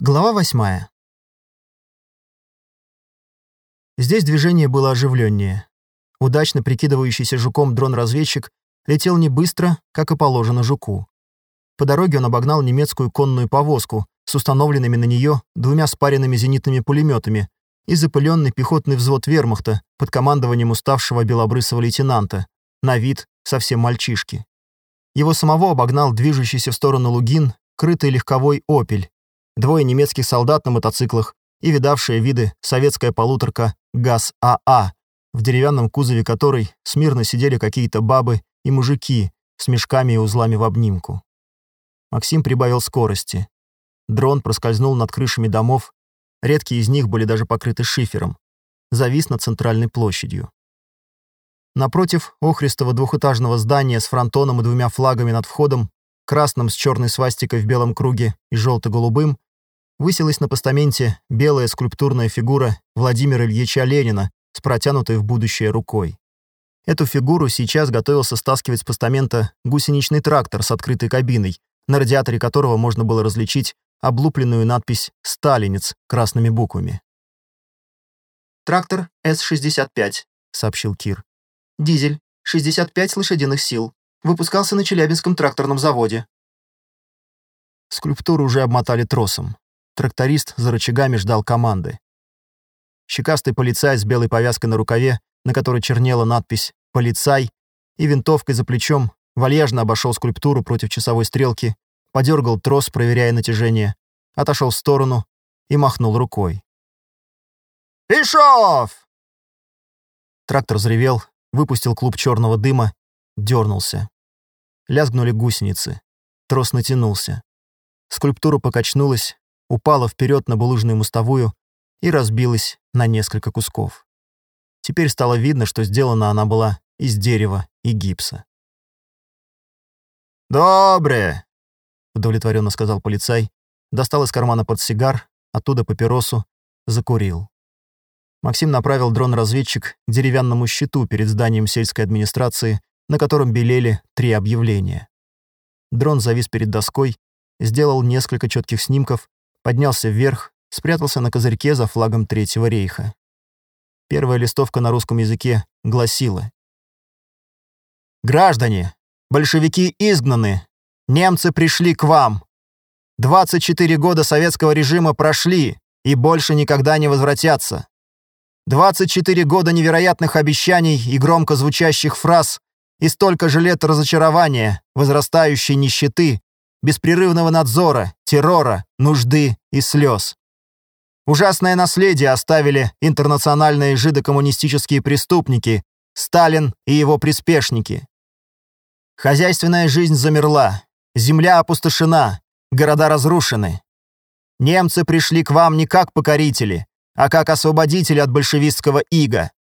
Глава восьмая. Здесь движение было оживленнее. Удачно прикидывающийся жуком дрон-разведчик летел не быстро, как и положено жуку. По дороге он обогнал немецкую конную повозку с установленными на нее двумя спаренными зенитными пулеметами и запыленный пехотный взвод вермахта под командованием уставшего белобрысого лейтенанта, на вид совсем мальчишки. Его самого обогнал движущийся в сторону Лугин крытый легковой «Опель», двое немецких солдат на мотоциклах и видавшая виды советская полуторка ГАЗ-АА, в деревянном кузове которой смирно сидели какие-то бабы и мужики с мешками и узлами в обнимку. Максим прибавил скорости. Дрон проскользнул над крышами домов, редкие из них были даже покрыты шифером, завис над центральной площадью. Напротив охристого двухэтажного здания с фронтоном и двумя флагами над входом красным с черной свастикой в белом круге и желто-голубым, высилась на постаменте белая скульптурная фигура Владимира Ильича Ленина с протянутой в будущее рукой. Эту фигуру сейчас готовился стаскивать с постамента гусеничный трактор с открытой кабиной, на радиаторе которого можно было различить облупленную надпись «Сталинец» красными буквами. «Трактор С-65», — сообщил Кир. «Дизель, 65 лошадиных сил. Выпускался на Челябинском тракторном заводе. Скульптуру уже обмотали тросом. Тракторист за рычагами ждал команды. Щекастый полицай с белой повязкой на рукаве, на которой чернела надпись «Полицай», и винтовкой за плечом вальяжно обошел скульптуру против часовой стрелки, подергал трос, проверяя натяжение, отошел в сторону и махнул рукой. «Ишов!» Трактор взревел, выпустил клуб черного дыма, дернулся. Лязгнули гусеницы. Трос натянулся. Скульптура покачнулась, упала вперед на булыжную мостовую и разбилась на несколько кусков. Теперь стало видно, что сделана она была из дерева и гипса. «Добре!» — удовлетворенно сказал полицай, достал из кармана портсигар, оттуда папиросу, закурил. Максим направил дрон-разведчик к деревянному щиту перед зданием сельской администрации, на котором белели три объявления. Дрон завис перед доской, сделал несколько четких снимков, поднялся вверх, спрятался на козырьке за флагом Третьего рейха. Первая листовка на русском языке гласила «Граждане, большевики изгнаны, немцы пришли к вам. 24 года советского режима прошли и больше никогда не возвратятся. 24 года невероятных обещаний и громко звучащих фраз и столько же лет разочарования, возрастающей нищеты, беспрерывного надзора, террора, нужды и слез. Ужасное наследие оставили интернациональные жидокоммунистические преступники, Сталин и его приспешники. Хозяйственная жизнь замерла, земля опустошена, города разрушены. Немцы пришли к вам не как покорители, а как освободители от большевистского ига.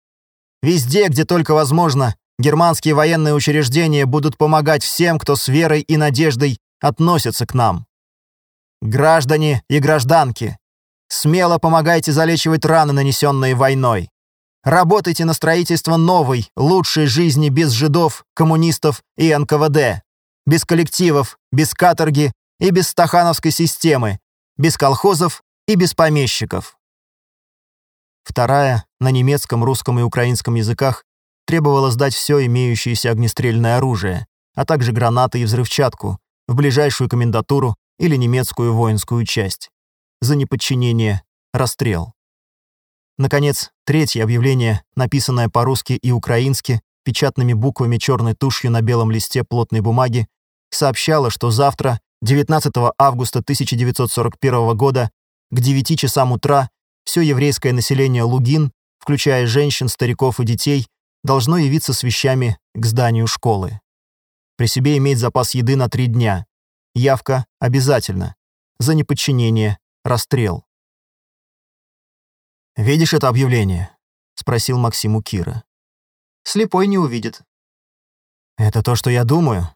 Везде, где только возможно, Германские военные учреждения будут помогать всем, кто с верой и надеждой относится к нам. Граждане и гражданки, смело помогайте залечивать раны, нанесенные войной. Работайте на строительство новой, лучшей жизни без жидов, коммунистов и НКВД. Без коллективов, без каторги и без стахановской системы, без колхозов и без помещиков. Вторая, на немецком, русском и украинском языках, требовало сдать все имеющееся огнестрельное оружие, а также гранаты и взрывчатку в ближайшую комендатуру или немецкую воинскую часть. За неподчинение – расстрел. Наконец, третье объявление, написанное по-русски и украински, печатными буквами черной тушью на белом листе плотной бумаги, сообщало, что завтра, 19 августа 1941 года, к 9 часам утра, все еврейское население Лугин, включая женщин, стариков и детей, должно явиться с вещами к зданию школы. При себе иметь запас еды на три дня. Явка обязательно. За неподчинение – расстрел. «Видишь это объявление?» – спросил Максим у Кира. «Слепой не увидит». «Это то, что я думаю.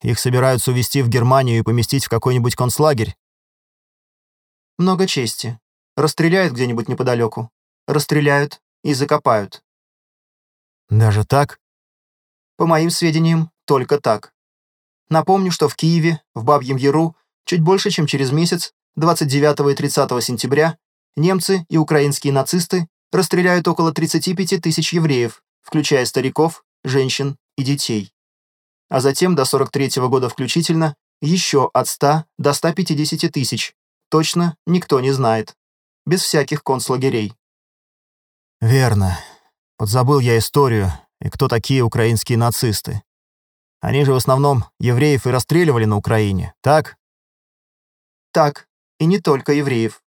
Их собираются увезти в Германию и поместить в какой-нибудь концлагерь». «Много чести. Расстреляют где-нибудь неподалеку. Расстреляют и закопают. Даже так? По моим сведениям, только так. Напомню, что в Киеве, в Бабьем Яру, чуть больше, чем через месяц, 29 и 30 сентября немцы и украинские нацисты расстреляют около 35 тысяч евреев, включая стариков, женщин и детей. А затем до 43 -го года включительно еще от 100 до 150 тысяч. Точно никто не знает. Без всяких концлагерей. Верно. Подзабыл я историю, и кто такие украинские нацисты. Они же в основном евреев и расстреливали на Украине, так? Так, и не только евреев.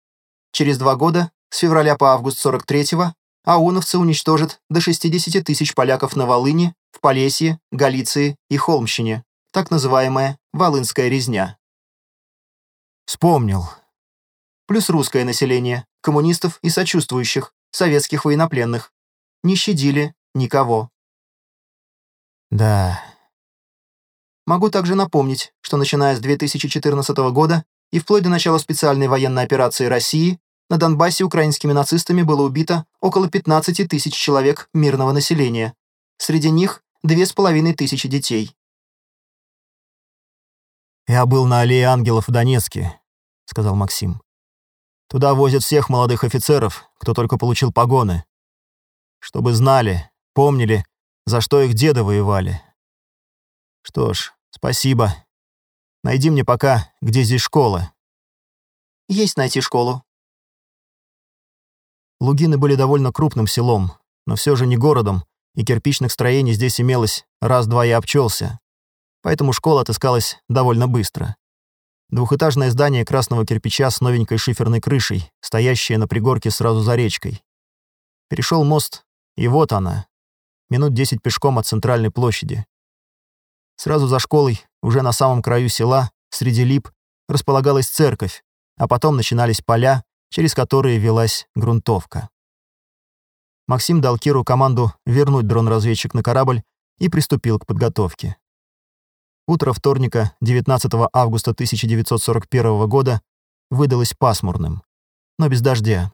Через два года, с февраля по август 43-го, ауновцы уничтожат до 60 тысяч поляков на Волыне, в Полесье, Галиции и Холмщине, так называемая «Волынская резня». Вспомнил. Плюс русское население, коммунистов и сочувствующих, советских военнопленных. Не щадили никого. Да. Могу также напомнить, что начиная с 2014 года и вплоть до начала специальной военной операции России на Донбассе украинскими нацистами было убито около 15 тысяч человек мирного населения. Среди них две с половиной тысячи детей. «Я был на аллее ангелов в Донецке», — сказал Максим. «Туда возят всех молодых офицеров, кто только получил погоны. Чтобы знали, помнили, за что их деды воевали. Что ж, спасибо. Найди мне пока, где здесь школа». Есть найти школу. Лугины были довольно крупным селом, но все же не городом, и кирпичных строений здесь имелось раз-два и обчелся. Поэтому школа отыскалась довольно быстро. Двухэтажное здание красного кирпича с новенькой шиферной крышей, стоящее на пригорке сразу за речкой. Перешел мост, и вот она. Минут десять пешком от центральной площади. Сразу за школой, уже на самом краю села, среди лип, располагалась церковь, а потом начинались поля, через которые велась грунтовка. Максим дал Киру команду вернуть дрон-разведчик на корабль и приступил к подготовке. Утро вторника, 19 августа 1941 года, выдалось пасмурным, но без дождя.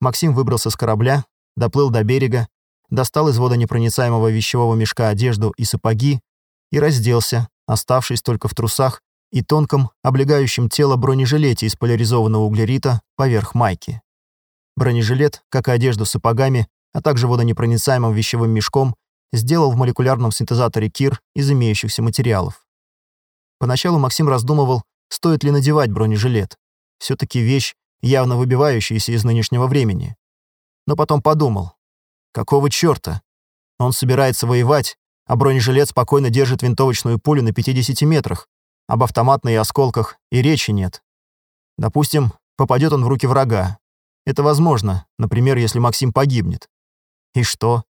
Максим выбрался с корабля, доплыл до берега, достал из водонепроницаемого вещевого мешка одежду и сапоги и разделся, оставшись только в трусах и тонком, облегающем тело бронежилете из поляризованного углерита поверх майки. Бронежилет, как и одежду с сапогами, а также водонепроницаемым вещевым мешком, сделал в молекулярном синтезаторе КИР из имеющихся материалов. Поначалу Максим раздумывал, стоит ли надевать бронежилет. все таки вещь, явно выбивающаяся из нынешнего времени. Но потом подумал, какого чёрта? Он собирается воевать, а бронежилет спокойно держит винтовочную пулю на 50 метрах. Об автоматной осколках и речи нет. Допустим, попадет он в руки врага. Это возможно, например, если Максим погибнет. И что?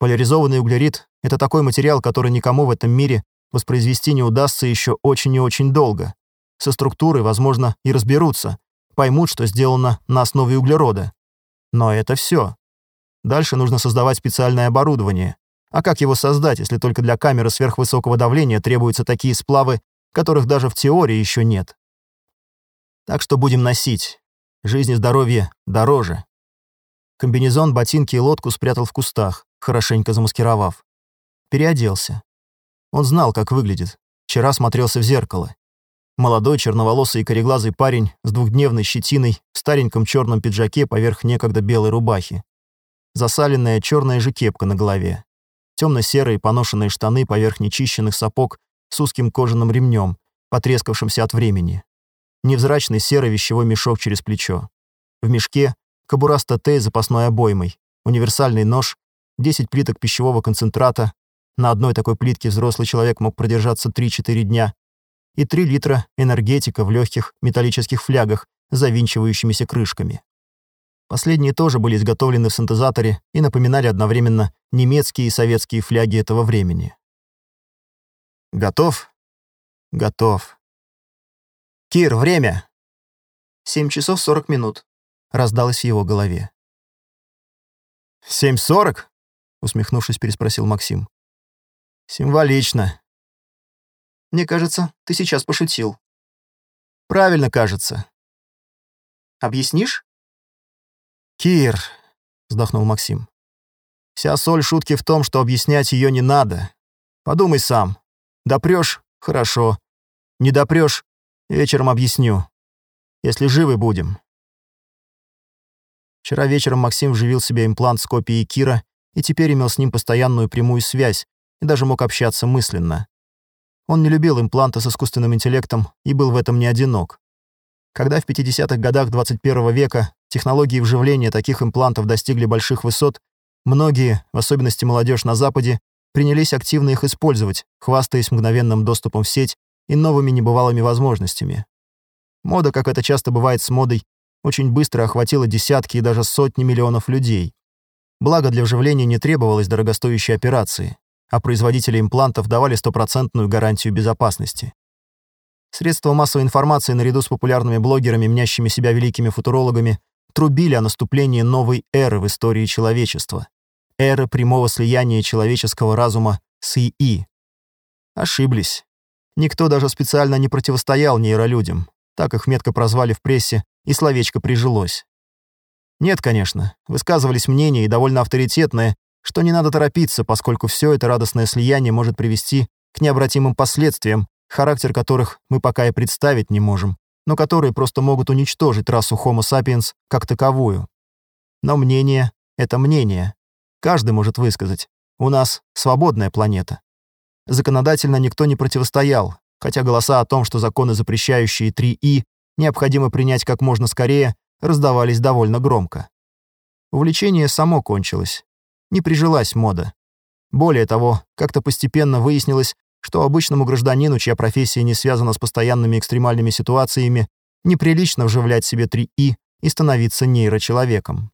Поляризованный углерид — это такой материал, который никому в этом мире воспроизвести не удастся еще очень и очень долго. Со структурой, возможно, и разберутся, поймут, что сделано на основе углерода. Но это все. Дальше нужно создавать специальное оборудование. А как его создать, если только для камеры сверхвысокого давления требуются такие сплавы, которых даже в теории еще нет? Так что будем носить. Жизнь и здоровье дороже. Комбинезон, ботинки и лодку спрятал в кустах, хорошенько замаскировав. Переоделся. Он знал, как выглядит. Вчера смотрелся в зеркало. Молодой, черноволосый и кореглазый парень с двухдневной щетиной в стареньком черном пиджаке поверх некогда белой рубахи. Засаленная черная же кепка на голове. Темно-серые поношенные штаны поверх нечищенных сапог с узким кожаным ремнем, потрескавшимся от времени невзрачный серый вещевой мешок через плечо. В мешке — кобура с ТТ запасной обоймой, универсальный нож, 10 плиток пищевого концентрата, на одной такой плитке взрослый человек мог продержаться 3-4 дня, и 3 литра энергетика в легких металлических флягах завинчивающимися крышками. Последние тоже были изготовлены в синтезаторе и напоминали одновременно немецкие и советские фляги этого времени. «Готов?» «Готов», «Кир, время!» «Семь часов сорок минут», — раздалось в его голове. «Семь сорок?» — усмехнувшись, переспросил Максим. «Символично». «Мне кажется, ты сейчас пошутил». «Правильно кажется». «Объяснишь?» «Кир», — вздохнул Максим. «Вся соль шутки в том, что объяснять ее не надо. Подумай сам. Допрешь — хорошо. Не допрешь Вечером объясню. Если живы будем. Вчера вечером Максим вживил себе имплант с копией Кира и теперь имел с ним постоянную прямую связь и даже мог общаться мысленно. Он не любил импланты с искусственным интеллектом и был в этом не одинок. Когда в 50-х годах 21 века технологии вживления таких имплантов достигли больших высот, многие, в особенности молодежь на Западе, принялись активно их использовать, хвастаясь мгновенным доступом в сеть и новыми небывалыми возможностями. Мода, как это часто бывает с модой, очень быстро охватила десятки и даже сотни миллионов людей. Благо для вживления не требовалось дорогостоящей операции, а производители имплантов давали стопроцентную гарантию безопасности. Средства массовой информации наряду с популярными блогерами, мнящими себя великими футурологами, трубили о наступлении новой эры в истории человечества. Эры прямого слияния человеческого разума с ИИ. Ошиблись. Никто даже специально не противостоял нейролюдям. Так их метко прозвали в прессе, и словечко прижилось. Нет, конечно, высказывались мнения, и довольно авторитетные, что не надо торопиться, поскольку все это радостное слияние может привести к необратимым последствиям, характер которых мы пока и представить не можем, но которые просто могут уничтожить расу Homo sapiens как таковую. Но мнение — это мнение. Каждый может высказать. У нас свободная планета. Законодательно никто не противостоял, хотя голоса о том, что законы, запрещающие 3И, необходимо принять как можно скорее, раздавались довольно громко. Увлечение само кончилось. Не прижилась мода. Более того, как-то постепенно выяснилось, что обычному гражданину, чья профессия не связана с постоянными экстремальными ситуациями, неприлично вживлять себе 3И и становиться нейрочеловеком.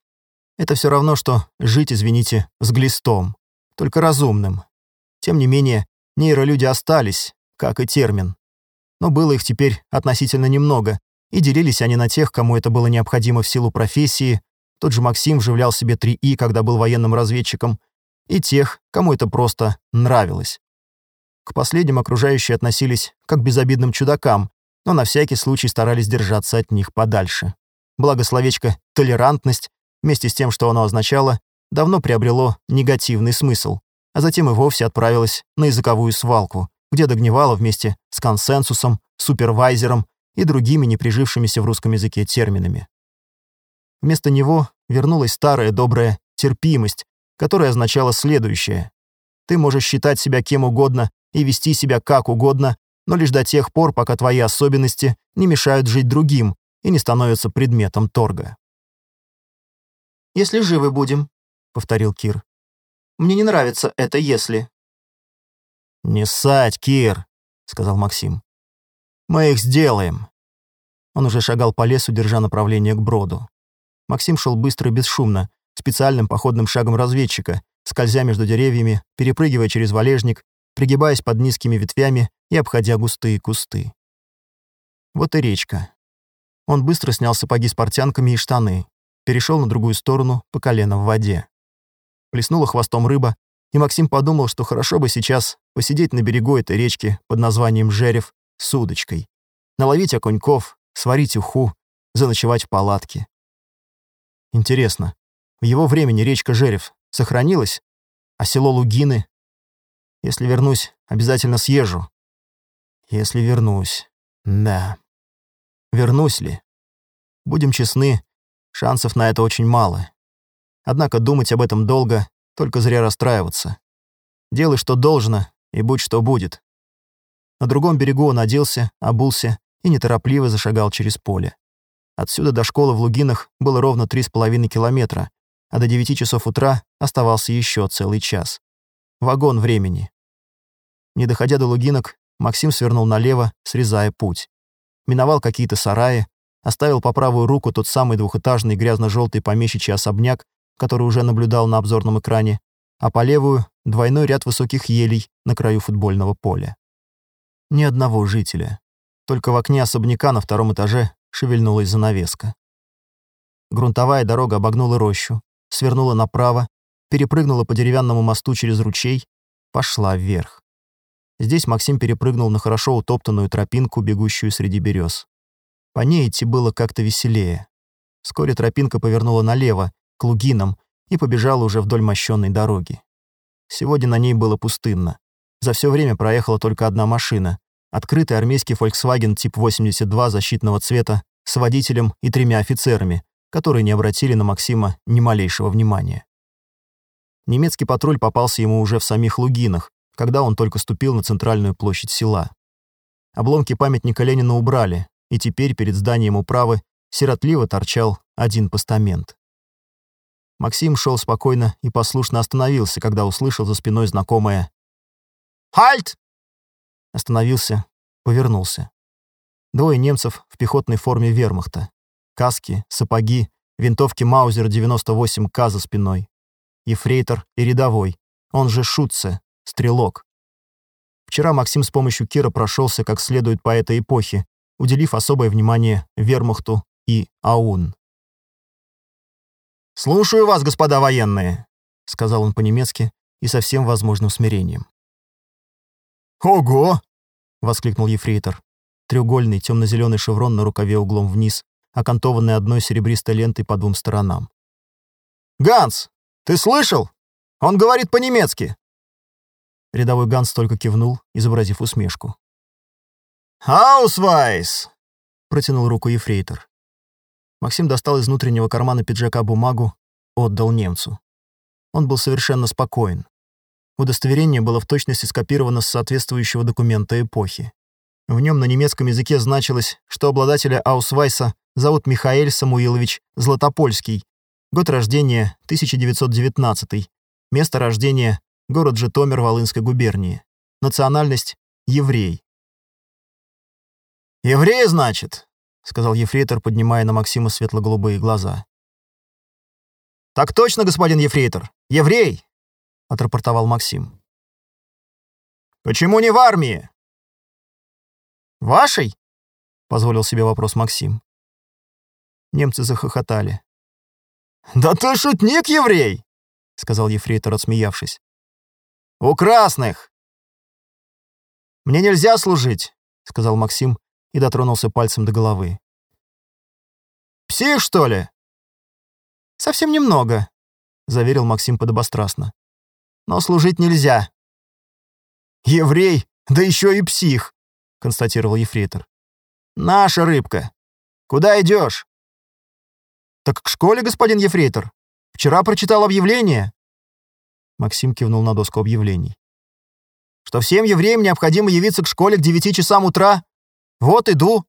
Это все равно, что жить, извините, с глистом, только разумным. Тем не менее, нейролюди остались, как и термин. Но было их теперь относительно немного, и делились они на тех, кому это было необходимо в силу профессии, тот же Максим вживлял себе 3И, когда был военным разведчиком, и тех, кому это просто нравилось. К последним окружающие относились как к безобидным чудакам, но на всякий случай старались держаться от них подальше. Благо словечко «толерантность», вместе с тем, что оно означало, давно приобрело негативный смысл, а затем и вовсе отправилось на языковую свалку, где догнивало вместе с консенсусом, супервайзером и другими не прижившимися в русском языке терминами. Вместо него вернулась старая добрая терпимость, которая означала следующее. Ты можешь считать себя кем угодно и вести себя как угодно, но лишь до тех пор, пока твои особенности не мешают жить другим и не становятся предметом торга. «Если живы будем», — повторил Кир. «Мне не нравится это «если». «Не ссать, Кир», — сказал Максим. «Мы их сделаем». Он уже шагал по лесу, держа направление к броду. Максим шел быстро и бесшумно, специальным походным шагом разведчика, скользя между деревьями, перепрыгивая через валежник пригибаясь под низкими ветвями и обходя густые кусты. Вот и речка. Он быстро снял сапоги с портянками и штаны, перешел на другую сторону по колено в воде. Плеснула хвостом рыба, и Максим подумал, что хорошо бы сейчас посидеть на берегу этой речки под названием Жерев с удочкой, наловить окуньков, сварить уху, заночевать в палатке. Интересно, в его времени речка Жерев сохранилась, а село Лугины если вернусь, обязательно съезжу. Если вернусь. Да. Вернусь ли? Будем честны, шансов на это очень мало. Однако думать об этом долго, только зря расстраиваться. Делай, что должно, и будь, что будет. На другом берегу он оделся, обулся и неторопливо зашагал через поле. Отсюда до школы в Лугинах было ровно три с половиной километра, а до девяти часов утра оставался еще целый час. Вагон времени. Не доходя до лугинок, Максим свернул налево, срезая путь. Миновал какие-то сараи, оставил по правую руку тот самый двухэтажный грязно-желтый помещичий особняк, который уже наблюдал на обзорном экране, а по левую — двойной ряд высоких елей на краю футбольного поля. Ни одного жителя. Только в окне особняка на втором этаже шевельнулась занавеска. Грунтовая дорога обогнула рощу, свернула направо, перепрыгнула по деревянному мосту через ручей, пошла вверх. Здесь Максим перепрыгнул на хорошо утоптанную тропинку, бегущую среди берез. По ней идти было как-то веселее. Вскоре тропинка повернула налево, к лугинам, и побежала уже вдоль мощенной дороги. Сегодня на ней было пустынно. За все время проехала только одна машина. Открытый армейский Volkswagen тип 82 защитного цвета с водителем и тремя офицерами, которые не обратили на Максима ни малейшего внимания. Немецкий патруль попался ему уже в самих Лугинах, когда он только ступил на центральную площадь села. Обломки памятника Ленина убрали, и теперь перед зданием управы сиротливо торчал один постамент. Максим шел спокойно и послушно остановился, когда услышал за спиной знакомое «Хальт!». Остановился, повернулся. Двое немцев в пехотной форме вермахта. Каски, сапоги, винтовки Маузер 98К за спиной. Ефрейтор и рядовой, он же Шутце, стрелок. Вчера Максим с помощью Кира прошелся как следует по этой эпохе, уделив особое внимание вермахту и АУН. «Слушаю вас, господа военные», — сказал он по-немецки и со всем возможным смирением. «Ого!» — воскликнул ефрейтор. Треугольный темно-зеленый шеврон на рукаве углом вниз, окантованный одной серебристой лентой по двум сторонам. «Ганс, ты слышал? Он говорит по-немецки!» Рядовой Ганс только кивнул, изобразив усмешку. «Аусвайс!» — протянул руку ефрейтор. Максим достал из внутреннего кармана пиджака бумагу, отдал немцу. Он был совершенно спокоен. Удостоверение было в точности скопировано с соответствующего документа эпохи. В нем на немецком языке значилось, что обладателя Аусвайса зовут Михаэль Самуилович Златопольский, год рождения 1919, место рождения — город Житомир Волынской губернии, национальность — еврей. «Еврей, значит?» сказал ефрейтор, поднимая на Максима светло-голубые глаза. «Так точно, господин ефрейтор! Еврей!» — отрапортовал Максим. «Почему не в армии?» «Вашей?» — позволил себе вопрос Максим. Немцы захохотали. «Да ты шутник, еврей!» — сказал ефрейтор, отсмеявшись. «У красных!» «Мне нельзя служить», — сказал Максим, и дотронулся пальцем до головы. «Псих, что ли?» «Совсем немного», — заверил Максим подобострастно. «Но служить нельзя». «Еврей, да еще и псих», — констатировал ефрейтор. «Наша рыбка. Куда идешь? «Так к школе, господин ефрейтор. Вчера прочитал объявление». Максим кивнул на доску объявлений. «Что всем евреям необходимо явиться к школе к девяти часам утра вот иду».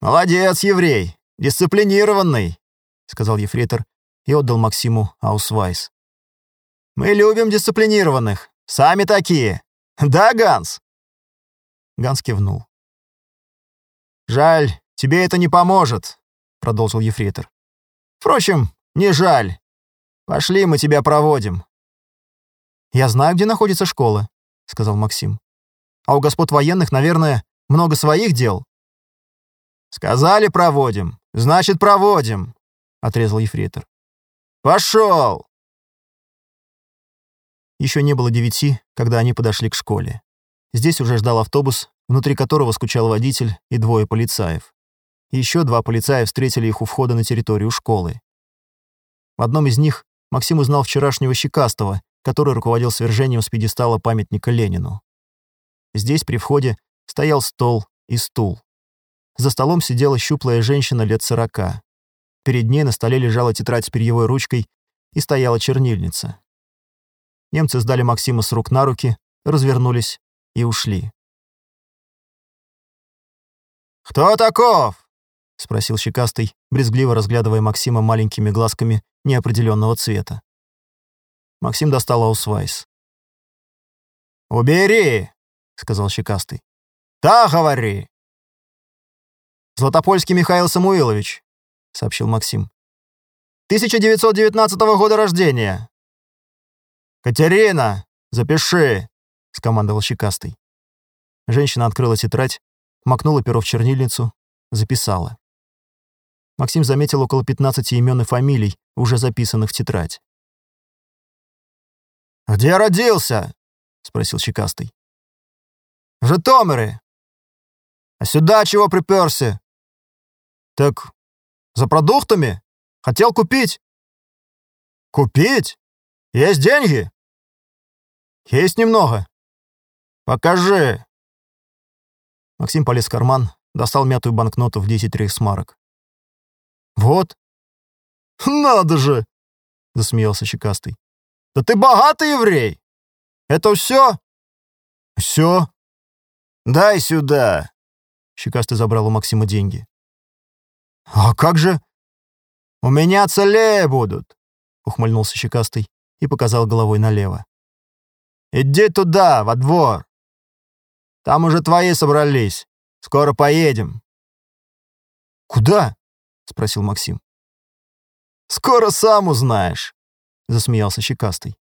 «Молодец, еврей, дисциплинированный», — сказал ефрейтор и отдал Максиму Аусвайс. «Мы любим дисциплинированных, сами такие. Да, Ганс?» Ганс кивнул. «Жаль, тебе это не поможет», — продолжил ефрейтор. «Впрочем, не жаль. Пошли, мы тебя проводим». «Я знаю, где находится школа», — сказал Максим. «А у господ военных, наверное, много своих дел». «Сказали, проводим. Значит, проводим», — отрезал ефрейтор. «Пошел!» Еще не было девяти, когда они подошли к школе. Здесь уже ждал автобус, внутри которого скучал водитель и двое полицаев. Еще два полицая встретили их у входа на территорию школы. В одном из них Максим узнал вчерашнего Щекастого, который руководил свержением с пьедестала памятника Ленину. Здесь, при входе, стоял стол и стул. За столом сидела щуплая женщина лет сорока. Перед ней на столе лежала тетрадь с перьевой ручкой и стояла чернильница. Немцы сдали Максима с рук на руки, развернулись и ушли. «Кто таков?» — спросил Щекастый, брезгливо разглядывая Максима маленькими глазками неопределенного цвета. Максим достал аусвайс. «Убери!» — сказал Щекастый. «Да, говори!» «Златопольский Михаил Самуилович», — сообщил Максим. «1919 года рождения». «Катерина, запиши», — скомандовал Щекастый. Женщина открыла тетрадь, макнула перо в чернильницу, записала. Максим заметил около 15 имен и фамилий, уже записанных в тетрадь. «Где родился?» — спросил Щекастый. «В Житомире», а сюда чего приперся? Так за продуктами? Хотел купить. Купить? Есть деньги? Есть немного. Покажи. Максим полез в карман, достал мятую банкноту в 10 рейхсмарок. «Вот». «Надо же!» — засмеялся Щекастый. «Да ты богатый еврей! Это все?» «Все. Дай сюда!» Щекастый забрал у Максима деньги. «А как же?» «У меня целее будут!» — ухмыльнулся Щекастый и показал головой налево. «Иди туда, во двор. Там уже твои собрались. Скоро поедем». «Куда?» — спросил Максим. «Скоро сам узнаешь», — засмеялся Щекастый.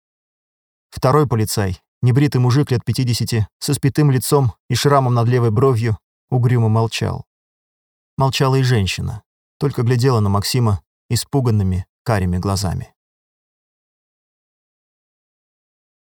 Второй полицай, небритый мужик лет 50, со спитым лицом и шрамом над левой бровью, угрюмо молчал. Молчала и женщина, только глядела на Максима испуганными карими глазами.